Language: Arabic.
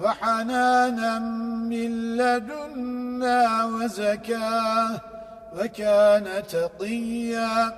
وحنانا من لدنا وزكاة وكان تقيا.